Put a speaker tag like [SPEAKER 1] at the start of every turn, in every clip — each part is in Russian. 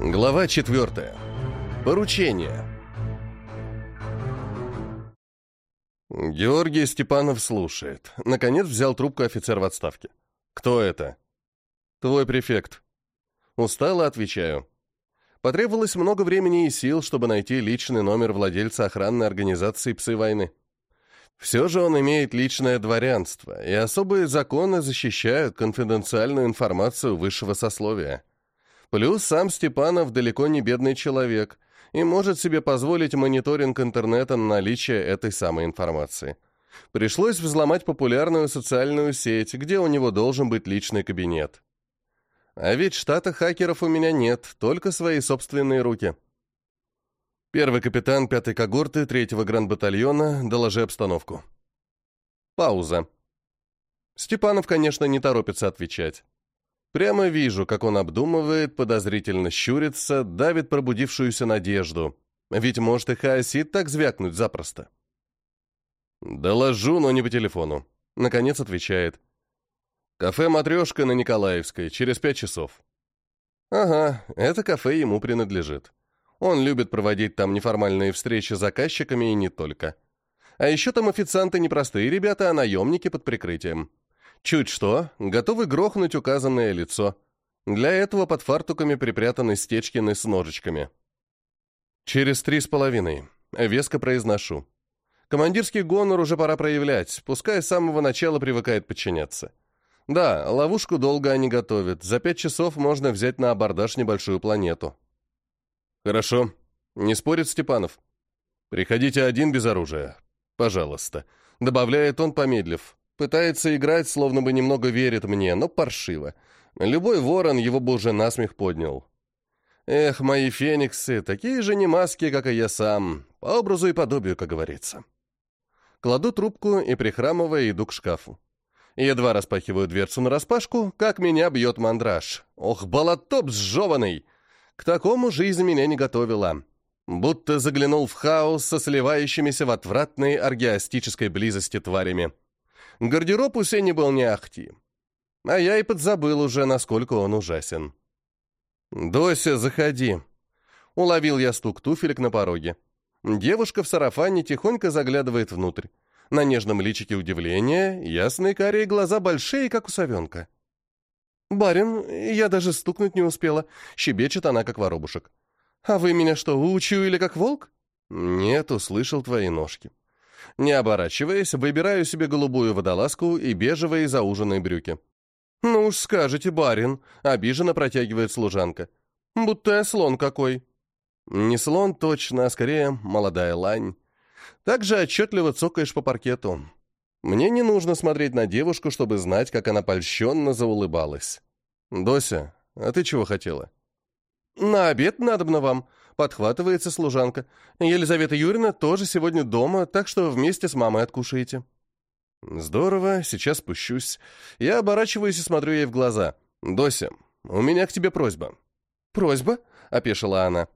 [SPEAKER 1] Глава 4. Поручение. Георгий Степанов слушает. Наконец взял трубку офицер в отставке. «Кто это?» «Твой префект». Устало отвечаю. Потребовалось много времени и сил, чтобы найти личный номер владельца охранной организации «Псы войны». Все же он имеет личное дворянство, и особые законы защищают конфиденциальную информацию высшего сословия. Плюс сам Степанов далеко не бедный человек и может себе позволить мониторинг интернета на наличие этой самой информации. Пришлось взломать популярную социальную сеть, где у него должен быть личный кабинет. А ведь штата хакеров у меня нет, только свои собственные руки. Первый капитан пятой когорты третьего гранд-батальона, доложи обстановку. Пауза. Степанов, конечно, не торопится отвечать. Прямо вижу, как он обдумывает, подозрительно щурится, давит пробудившуюся надежду. Ведь может и хаосит так звякнуть запросто. «Доложу, но не по телефону», — наконец отвечает. «Кафе «Матрешка» на Николаевской, через пять часов». «Ага, это кафе ему принадлежит. Он любит проводить там неформальные встречи с заказчиками и не только. А еще там официанты не простые ребята, а наемники под прикрытием. Чуть что, готовы грохнуть указанное лицо. Для этого под фартуками припрятаны стечкины с ножичками. Через три с половиной. Веско произношу. Командирский гонор уже пора проявлять, пускай с самого начала привыкает подчиняться. Да, ловушку долго они готовят. За пять часов можно взять на абордаж небольшую планету. Хорошо. Не спорит Степанов. Приходите один без оружия. Пожалуйста. Добавляет он, помедлив. Пытается играть, словно бы немного верит мне, но паршиво. Любой ворон его бы уже насмех поднял. Эх, мои фениксы, такие же не маски, как и я сам. По образу и подобию, как говорится. Кладу трубку и, прихрамывая, иду к шкафу. Едва распахиваю дверцу нараспашку, как меня бьет мандраж. Ох, болотоп сжеванный! К такому жизнь меня не готовила. Будто заглянул в хаос со сливающимися в отвратной аргиастической близости тварями. Гардероб у Сени был не ахти. А я и подзабыл уже, насколько он ужасен. «Дося, заходи!» Уловил я стук туфелек на пороге. Девушка в сарафане тихонько заглядывает внутрь. На нежном личике удивление, ясные карие глаза большие, как у совенка. «Барин, я даже стукнуть не успела», — щебечет она, как воробушек. «А вы меня что, учуяли как волк?» «Нет, услышал твои ножки». Не оборачиваясь, выбираю себе голубую водолазку и бежевые зауженные брюки. «Ну уж скажете, барин», — обиженно протягивает служанка. «Будто я слон какой». Не слон точно, а скорее молодая лань. Так же отчетливо цокаешь по паркету. Мне не нужно смотреть на девушку, чтобы знать, как она польщенно заулыбалась. «Дося, а ты чего хотела?» «На обед надобно вам», Подхватывается служанка. Елизавета Юрьевна тоже сегодня дома, так что вместе с мамой откушаете. Здорово, сейчас спущусь. Я оборачиваюсь и смотрю ей в глаза. Дося, у меня к тебе просьба. Просьба? Опешила она.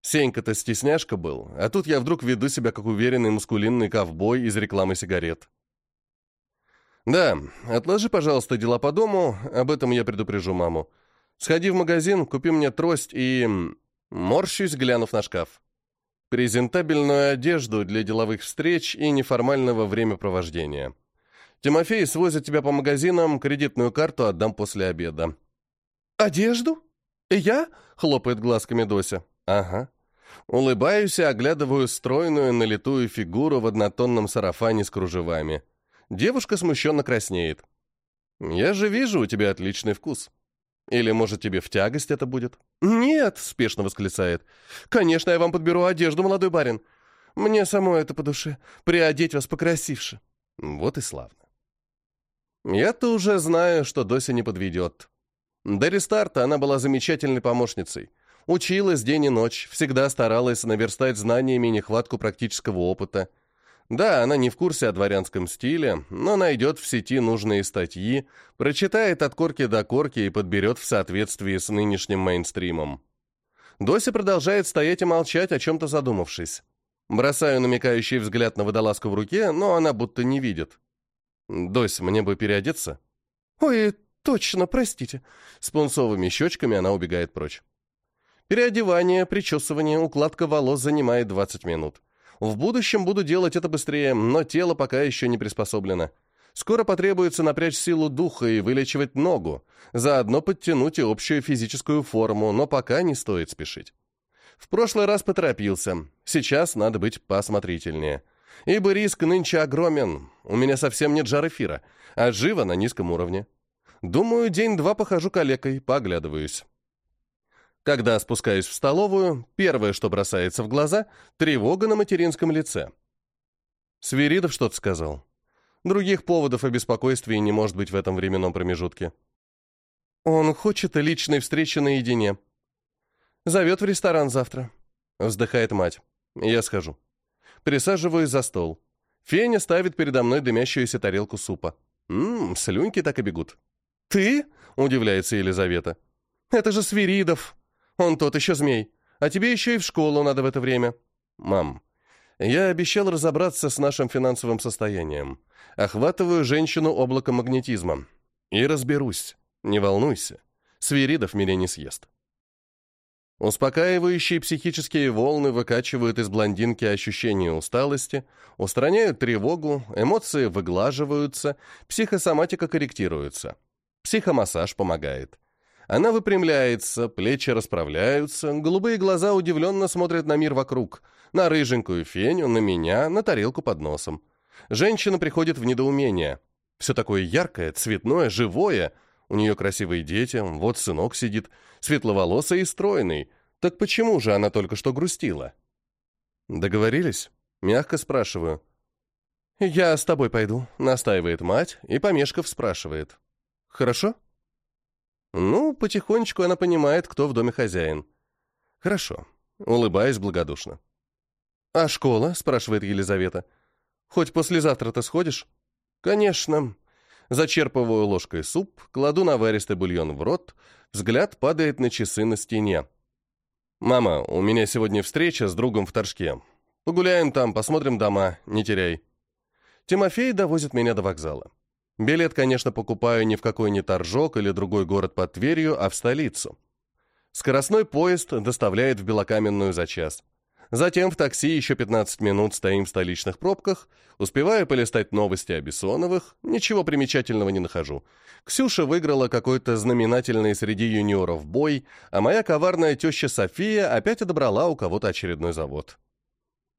[SPEAKER 1] Сенька-то стесняшка был, а тут я вдруг веду себя как уверенный мускулинный ковбой из рекламы сигарет. Да, отложи, пожалуйста, дела по дому, об этом я предупрежу маму. Сходи в магазин, купи мне трость и... Морщусь, глянув на шкаф. Презентабельную одежду для деловых встреч и неформального времяпровождения. Тимофей свозит тебя по магазинам, кредитную карту отдам после обеда. «Одежду? Я?» — хлопает глазками Дося. «Ага». Улыбаюсь и оглядываю стройную налитую фигуру в однотонном сарафане с кружевами. Девушка смущенно краснеет. «Я же вижу, у тебя отличный вкус». Или, может, тебе в тягость это будет? Нет, спешно восклицает. Конечно, я вам подберу одежду, молодой барин. Мне само это по душе. Приодеть вас покрасивше. Вот и славно. Я-то уже знаю, что Дося не подведет. До рестарта она была замечательной помощницей. Училась день и ночь, всегда старалась наверстать знаниями нехватку практического опыта — да, она не в курсе о дворянском стиле, но найдет в сети нужные статьи, прочитает от корки до корки и подберет в соответствии с нынешним мейнстримом. Дося продолжает стоять и молчать, о чем-то задумавшись. Бросаю намекающий взгляд на водолазку в руке, но она будто не видит. «Дось, мне бы переодеться?» «Ой, точно, простите». С пунцовыми щечками она убегает прочь. Переодевание, причесывание, укладка волос занимает 20 минут. В будущем буду делать это быстрее, но тело пока еще не приспособлено. Скоро потребуется напрячь силу духа и вылечивать ногу, заодно подтянуть и общую физическую форму, но пока не стоит спешить. В прошлый раз поторопился, сейчас надо быть посмотрительнее. Ибо риск нынче огромен, у меня совсем нет жар эфира, а живо на низком уровне. Думаю, день-два похожу калекой, поглядываюсь. Когда спускаюсь в столовую, первое, что бросается в глаза — тревога на материнском лице. Свиридов что-то сказал. Других поводов о беспокойстве не может быть в этом временном промежутке. Он хочет личной встречи наедине. Зовет в ресторан завтра. Вздыхает мать. Я схожу. Присаживаюсь за стол. Феня ставит передо мной дымящуюся тарелку супа. Ммм, слюнки так и бегут. «Ты?» — удивляется Елизавета. «Это же Свиридов!» Он тот еще змей. А тебе еще и в школу надо в это время. Мам, я обещал разобраться с нашим финансовым состоянием. Охватываю женщину облаком магнетизма. И разберусь. Не волнуйся. Свиридов меня не съест. Успокаивающие психические волны выкачивают из блондинки ощущение усталости, устраняют тревогу, эмоции выглаживаются, психосоматика корректируется. Психомассаж помогает. Она выпрямляется, плечи расправляются, голубые глаза удивленно смотрят на мир вокруг, на рыженькую феню, на меня, на тарелку под носом. Женщина приходит в недоумение. Все такое яркое, цветное, живое. У нее красивые дети, вот сынок сидит, светловолосый и стройный. Так почему же она только что грустила? Договорились? Мягко спрашиваю. «Я с тобой пойду», — настаивает мать и, помешков, спрашивает. «Хорошо?» Ну, потихонечку она понимает, кто в доме хозяин. Хорошо. Улыбаюсь благодушно. «А школа?» — спрашивает Елизавета. «Хоть послезавтра ты сходишь?» «Конечно». Зачерпываю ложкой суп, кладу наваристый бульон в рот, взгляд падает на часы на стене. «Мама, у меня сегодня встреча с другом в Торжке. Погуляем там, посмотрим дома, не теряй». Тимофей довозит меня до вокзала. Билет, конечно, покупаю не в какой-нибудь Торжок или другой город под Тверью, а в столицу. Скоростной поезд доставляет в Белокаменную за час. Затем в такси еще 15 минут стоим в столичных пробках, успеваю полистать новости о Бессоновых, ничего примечательного не нахожу. Ксюша выиграла какой-то знаменательный среди юниоров бой, а моя коварная теща София опять одобрала у кого-то очередной завод.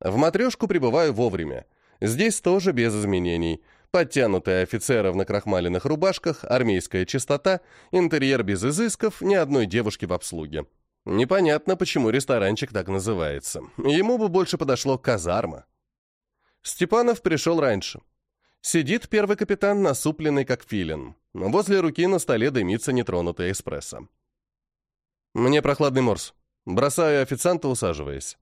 [SPEAKER 1] В матрешку прибываю вовремя. Здесь тоже без изменений. Подтянутые офицеры в накрахмаленных рубашках, армейская чистота, интерьер без изысков, ни одной девушки в обслуге. Непонятно, почему ресторанчик так называется. Ему бы больше подошло казарма. Степанов пришел раньше. Сидит первый капитан, насупленный как филин. Возле руки на столе дымится нетронутая эспрессо. Мне прохладный морс. Бросаю официанта, усаживаясь.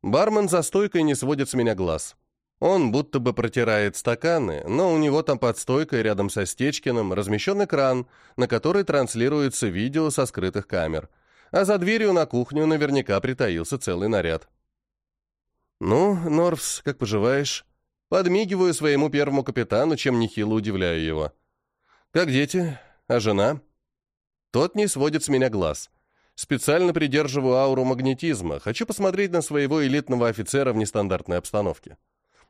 [SPEAKER 1] Бармен за стойкой не сводит с меня глаз. Он будто бы протирает стаканы, но у него там под стойкой рядом со Стечкиным размещен экран, на который транслируется видео со скрытых камер. А за дверью на кухню наверняка притаился целый наряд. «Ну, Норвс, как поживаешь?» Подмигиваю своему первому капитану, чем нехило удивляю его. «Как дети? А жена?» Тот не сводит с меня глаз. Специально придерживаю ауру магнетизма. Хочу посмотреть на своего элитного офицера в нестандартной обстановке.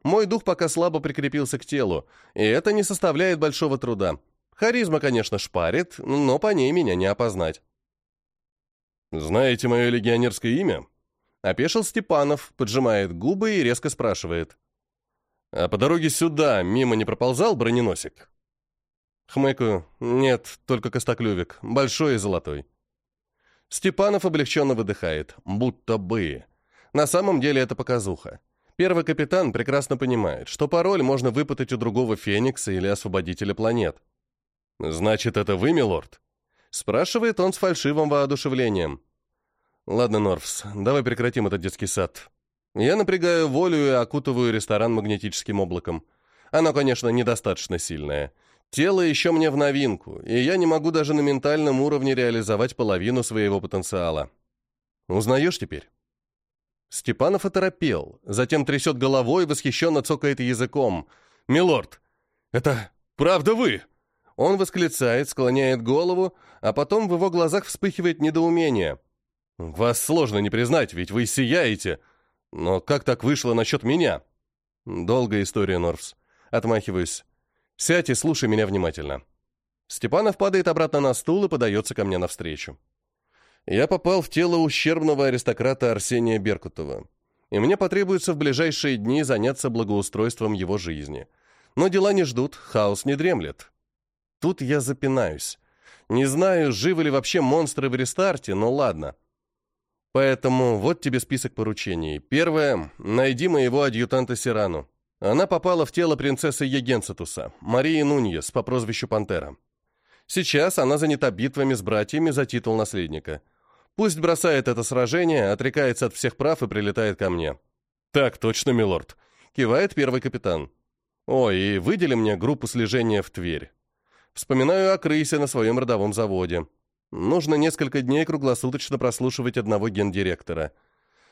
[SPEAKER 1] Мой дух пока слабо прикрепился к телу, и это не составляет большого труда. Харизма, конечно, шпарит, но по ней меня не опознать. «Знаете мое легионерское имя?» Опешил Степанов, поджимает губы и резко спрашивает. «А по дороге сюда мимо не проползал броненосик?» Хмыкаю. «Нет, только костоклювик, большой и золотой». Степанов облегченно выдыхает. «Будто бы». На самом деле это показуха. Первый капитан прекрасно понимает, что пароль можно выпытать у другого Феникса или Освободителя планет. «Значит, это вы, милорд?» Спрашивает он с фальшивым воодушевлением. «Ладно, Норфс, давай прекратим этот детский сад. Я напрягаю волю и окутываю ресторан магнетическим облаком. Оно, конечно, недостаточно сильное. Тело еще мне в новинку, и я не могу даже на ментальном уровне реализовать половину своего потенциала. Узнаешь теперь?» Степанов оторопел, затем трясет головой и восхищенно цокает языком. «Милорд, это правда вы?» Он восклицает, склоняет голову, а потом в его глазах вспыхивает недоумение. Вас сложно не признать, ведь вы сияете. Но как так вышло насчет меня? Долгая история, Норвс. Отмахиваюсь. Сядь и слушай меня внимательно. Степанов падает обратно на стул и подается ко мне навстречу. Я попал в тело ущербного аристократа Арсения Беркутова, и мне потребуется в ближайшие дни заняться благоустройством его жизни. Но дела не ждут, хаос не дремлет. Тут я запинаюсь. Не знаю, живы ли вообще монстры в рестарте, но ладно. Поэтому вот тебе список поручений. Первое. Найди моего адъютанта Сирану. Она попала в тело принцессы Егенцетуса, Марии Нуньес, по прозвищу Пантера. Сейчас она занята битвами с братьями за титул наследника. Пусть бросает это сражение, отрекается от всех прав и прилетает ко мне. «Так точно, милорд», — кивает первый капитан. «Ой, и выдели мне группу слежения в Тверь. Вспоминаю о крысе на своем родовом заводе. Нужно несколько дней круглосуточно прослушивать одного гендиректора.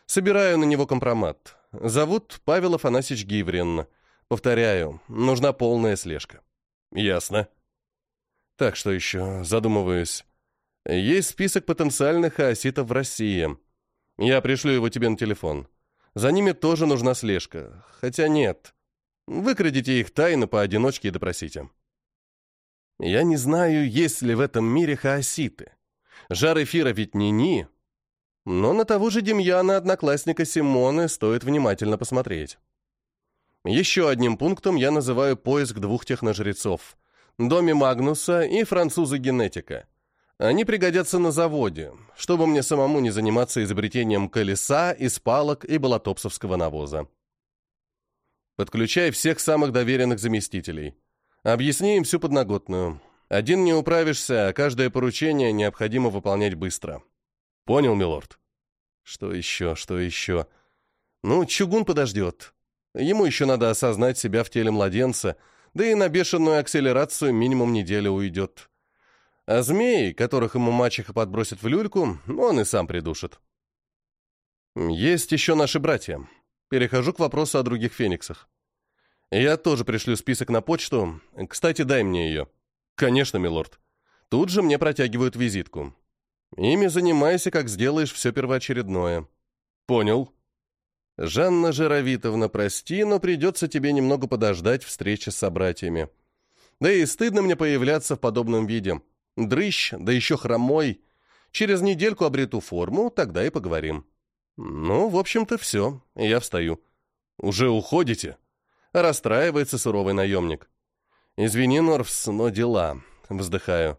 [SPEAKER 1] Собираю на него компромат. Зовут Павел Афанасьевич Гиврин. Повторяю, нужна полная слежка. Ясно. Так, что еще? Задумываюсь. Есть список потенциальных аоситов в России. Я пришлю его тебе на телефон. За ними тоже нужна слежка. Хотя нет. Выкрадите их тайно поодиночке и допросите. Я не знаю, есть ли в этом мире хаоситы. Жар эфира ведь не ни. Но на того же Демьяна, одноклассника Симоны, стоит внимательно посмотреть. Еще одним пунктом я называю поиск двух техножрецов. Доме Магнуса и француза-генетика. Они пригодятся на заводе, чтобы мне самому не заниматься изобретением колеса из палок и болотопсовского навоза. Подключай всех самых доверенных заместителей. Объясни им всю подноготную. Один не управишься, а каждое поручение необходимо выполнять быстро. Понял, милорд? Что еще, что еще? Ну, чугун подождет. Ему еще надо осознать себя в теле младенца, да и на бешеную акселерацию минимум неделя уйдет. А змей, которых ему мачеха подбросит в люльку, он и сам придушит. Есть еще наши братья. Перехожу к вопросу о других фениксах. Я тоже пришлю список на почту. Кстати, дай мне ее. Конечно, милорд. Тут же мне протягивают визитку. Ими занимайся, как сделаешь все первоочередное. Понял. Жанна Жировитовна, прости, но придется тебе немного подождать встречи с собратьями. Да и стыдно мне появляться в подобном виде. Дрыщ, да еще хромой. Через недельку обрету форму, тогда и поговорим. Ну, в общем-то, все. Я встаю. Уже уходите? Расстраивается суровый наемник. «Извини, Норфс, но дела». Вздыхаю.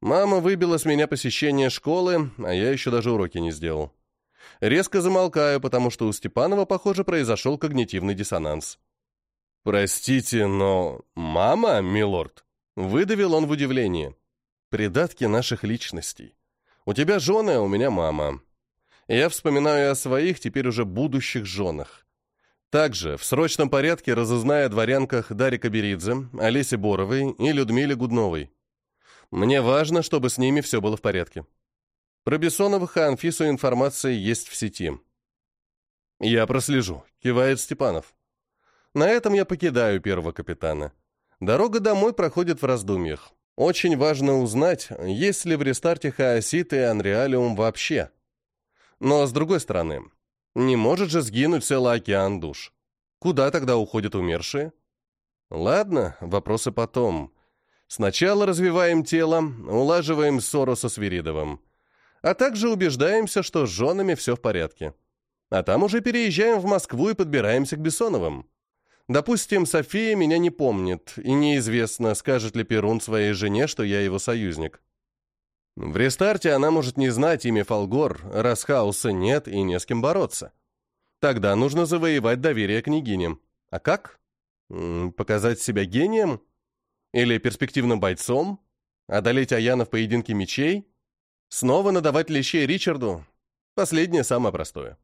[SPEAKER 1] Мама выбила с меня посещение школы, а я еще даже уроки не сделал. Резко замолкаю, потому что у Степанова, похоже, произошел когнитивный диссонанс. «Простите, но... Мама, милорд?» Выдавил он в удивлении. «Придатки наших личностей. У тебя жены, а у меня мама. Я вспоминаю о своих, теперь уже будущих женах. Также в срочном порядке разузнаю о дворянках Дарье Каберидзе, Олесе Боровой и Людмиле Гудновой. Мне важно, чтобы с ними все было в порядке. Про Бессоновых и Анфису информация есть в сети. «Я прослежу», — кивает Степанов. На этом я покидаю первого капитана. Дорога домой проходит в раздумьях. Очень важно узнать, есть ли в рестарте хаосит и анреалиум вообще. Но, с другой стороны, не может же сгинуть целый океан душ. Куда тогда уходят умершие? Ладно, вопросы потом. Сначала развиваем тело, улаживаем ссору со Свиридовым. А также убеждаемся, что с женами все в порядке. А там уже переезжаем в Москву и подбираемся к Бессоновым. Допустим, София меня не помнит, и неизвестно, скажет ли Перун своей жене, что я его союзник. В рестарте она может не знать имя Фолгор, раз хаоса нет и не с кем бороться. Тогда нужно завоевать доверие княгиням. А как? Показать себя гением? Или перспективным бойцом? Одолеть Аяна в поединке мечей? Снова надавать лещей Ричарду? Последнее самое простое.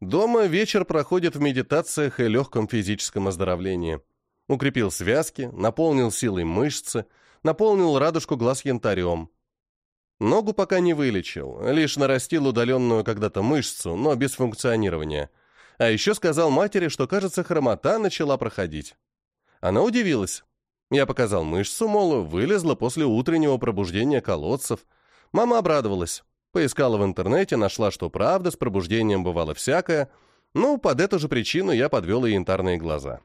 [SPEAKER 1] Дома вечер проходит в медитациях и легком физическом оздоровлении. Укрепил связки, наполнил силой мышцы, наполнил радужку глаз янтарем – Ногу пока не вылечил, лишь нарастил удаленную когда-то мышцу, но без функционирования. А еще сказал матери, что, кажется, хромота начала проходить. Она удивилась. Я показал мышцу, мол, вылезла после утреннего пробуждения колодцев. Мама обрадовалась. Поискала в интернете, нашла, что правда, с пробуждением бывало всякое. Ну, под эту же причину я подвел и янтарные глаза.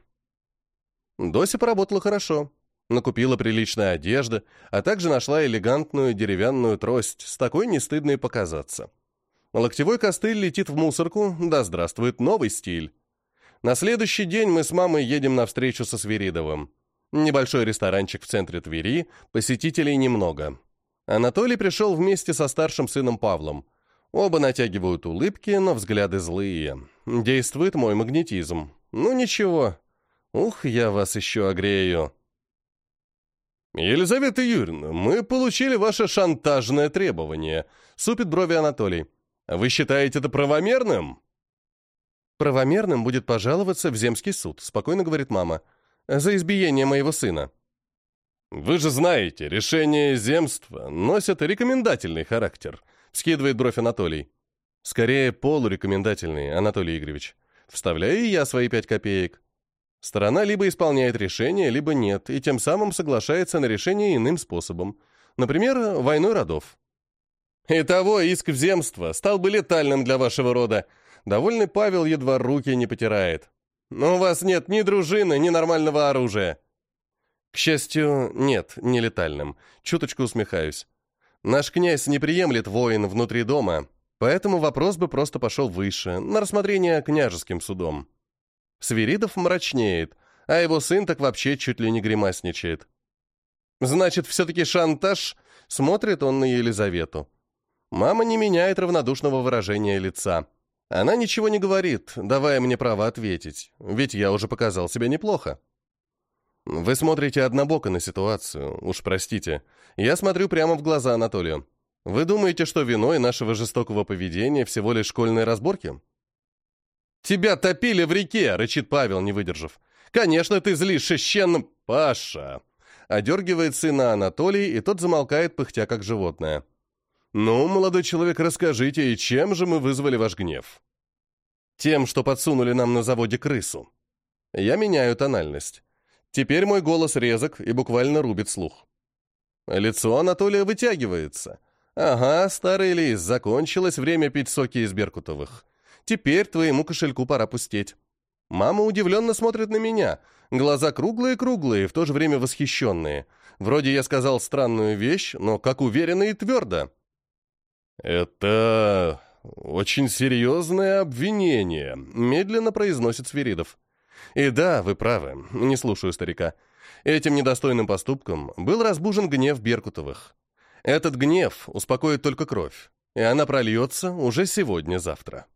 [SPEAKER 1] Дося поработала хорошо. Накупила приличная одежда, а также нашла элегантную деревянную трость, с такой не стыдной показаться. Локтевой костыль летит в мусорку, да здравствует новый стиль. На следующий день мы с мамой едем на встречу со Свиридовым. Небольшой ресторанчик в центре Твери, посетителей немного. Анатолий пришел вместе со старшим сыном Павлом. Оба натягивают улыбки, но взгляды злые. Действует мой магнетизм. Ну ничего. Ух, я вас еще огрею. «Елизавета Юрьевна, мы получили ваше шантажное требование», — супит брови Анатолий. «Вы считаете это правомерным?» «Правомерным будет пожаловаться в земский суд», — спокойно говорит мама, «за избиение моего сына». «Вы же знаете, решения земства носят рекомендательный характер», — скидывает бровь Анатолий. «Скорее полурекомендательный, Анатолий Игоревич. Вставляю и я свои пять копеек. Сторона либо исполняет решение, либо нет, и тем самым соглашается на решение иным способом. Например, войной родов. «Итого иск в земство стал бы летальным для вашего рода», Довольный Павел едва руки не потирает. «Но у вас нет ни дружины, ни нормального оружия». К счастью, нет, не летальным. Чуточку усмехаюсь. Наш князь не приемлет воин внутри дома, поэтому вопрос бы просто пошел выше, на рассмотрение княжеским судом. Свиридов мрачнеет, а его сын так вообще чуть ли не гримасничает. Значит, все-таки шантаж? Смотрит он на Елизавету. Мама не меняет равнодушного выражения лица. Она ничего не говорит, давая мне право ответить, ведь я уже показал себя неплохо. Вы смотрите однобоко на ситуацию, уж простите. Я смотрю прямо в глаза Анатолию. Вы думаете, что виной нашего жестокого поведения всего лишь школьные разборки? «Тебя топили в реке!» — рычит Павел, не выдержав. «Конечно, ты злишь священным...» «Паша!» — одергивает сына Анатолий, и тот замолкает, пыхтя как животное. «Ну, молодой человек, расскажите, и чем же мы вызвали ваш гнев?» «Тем, что подсунули нам на заводе крысу». Я меняю тональность. Теперь мой голос резок и буквально рубит слух. Лицо Анатолия вытягивается. «Ага, старый лис, закончилось время пить соки из беркутовых. Теперь твоему кошельку пора пустеть. Мама удивленно смотрит на меня. Глаза круглые-круглые, в то же время восхищенные. Вроде я сказал странную вещь, но как уверенно и твердо. «Это очень серьезное обвинение», — медленно произносит Свиридов. «И да, вы правы, не слушаю старика. Этим недостойным поступком был разбужен гнев Беркутовых. Этот гнев успокоит только кровь, и она прольется уже сегодня-завтра».